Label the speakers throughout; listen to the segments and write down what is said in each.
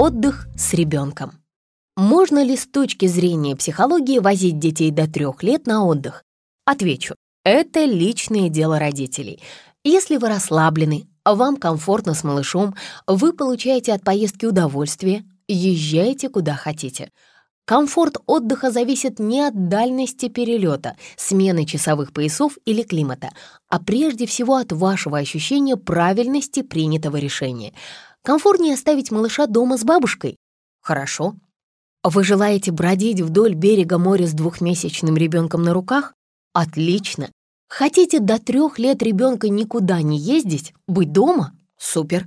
Speaker 1: Отдых с ребенком. Можно ли с точки зрения психологии возить детей до трех лет на отдых? Отвечу, это личное дело родителей. Если вы расслаблены, вам комфортно с малышом, вы получаете от поездки удовольствие, езжайте куда хотите. Комфорт отдыха зависит не от дальности перелета, смены часовых поясов или климата, а прежде всего от вашего ощущения правильности принятого решения. Комфортнее оставить малыша дома с бабушкой? Хорошо. Вы желаете бродить вдоль берега моря с двухмесячным ребенком на руках? Отлично. Хотите до трех лет ребенка никуда не ездить, быть дома? Супер.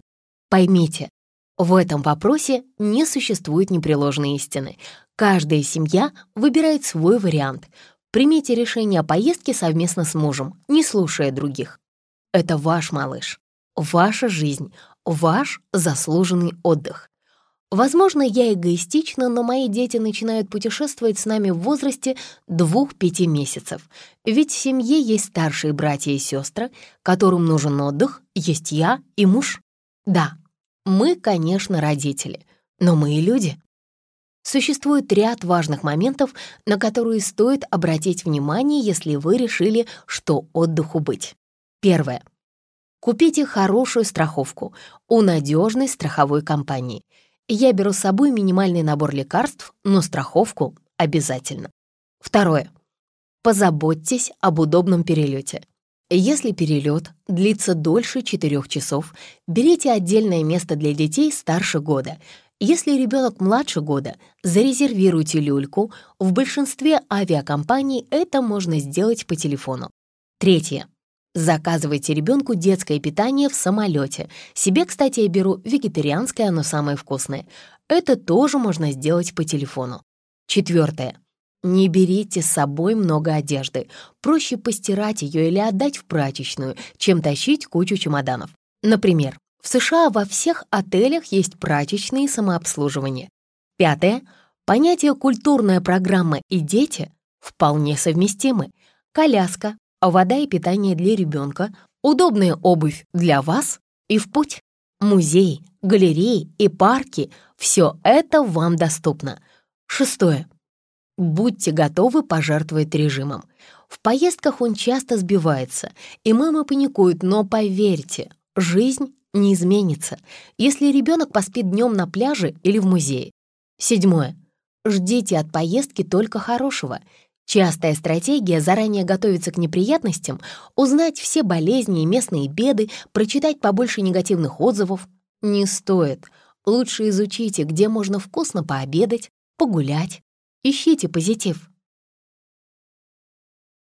Speaker 1: Поймите, в этом вопросе не существует непреложной истины. Каждая семья выбирает свой вариант. Примите решение о поездке совместно с мужем, не слушая других. Это ваш малыш, ваша жизнь, ваш заслуженный отдых. Возможно, я эгоистична, но мои дети начинают путешествовать с нами в возрасте 2-5 месяцев. Ведь в семье есть старшие братья и сестры, которым нужен отдых, есть я и муж. Да, мы, конечно, родители, но мы и люди. Существует ряд важных моментов, на которые стоит обратить внимание, если вы решили, что отдыху быть. Первое. Купите хорошую страховку у надежной страховой компании — я беру с собой минимальный набор лекарств, но страховку обязательно. Второе. Позаботьтесь об удобном перелете. Если перелет длится дольше 4 часов, берите отдельное место для детей старше года. Если ребенок младше года, зарезервируйте люльку. В большинстве авиакомпаний это можно сделать по телефону. Третье. Заказывайте ребенку детское питание в самолете. Себе, кстати, я беру вегетарианское, оно самое вкусное. Это тоже можно сделать по телефону. Четвертое. Не берите с собой много одежды. Проще постирать ее или отдать в прачечную, чем тащить кучу чемоданов. Например, в США во всех отелях есть прачечные самообслуживания. Пятое. Понятие «культурная программа» и «дети» вполне совместимы. Коляска, вода и питание для ребенка, удобная обувь для вас и в путь. Музей, галереи и парки — все это вам доступно. Шестое. Будьте готовы пожертвовать режимом. В поездках он часто сбивается, и мама паникует, но поверьте, жизнь не изменится, если ребенок поспит днем на пляже или в музее. Седьмое. Ждите от поездки только хорошего. Частая стратегия заранее готовиться к неприятностям, узнать все болезни и местные беды, прочитать побольше негативных отзывов не стоит. Лучше изучите, где можно вкусно пообедать, погулять. Ищите позитив.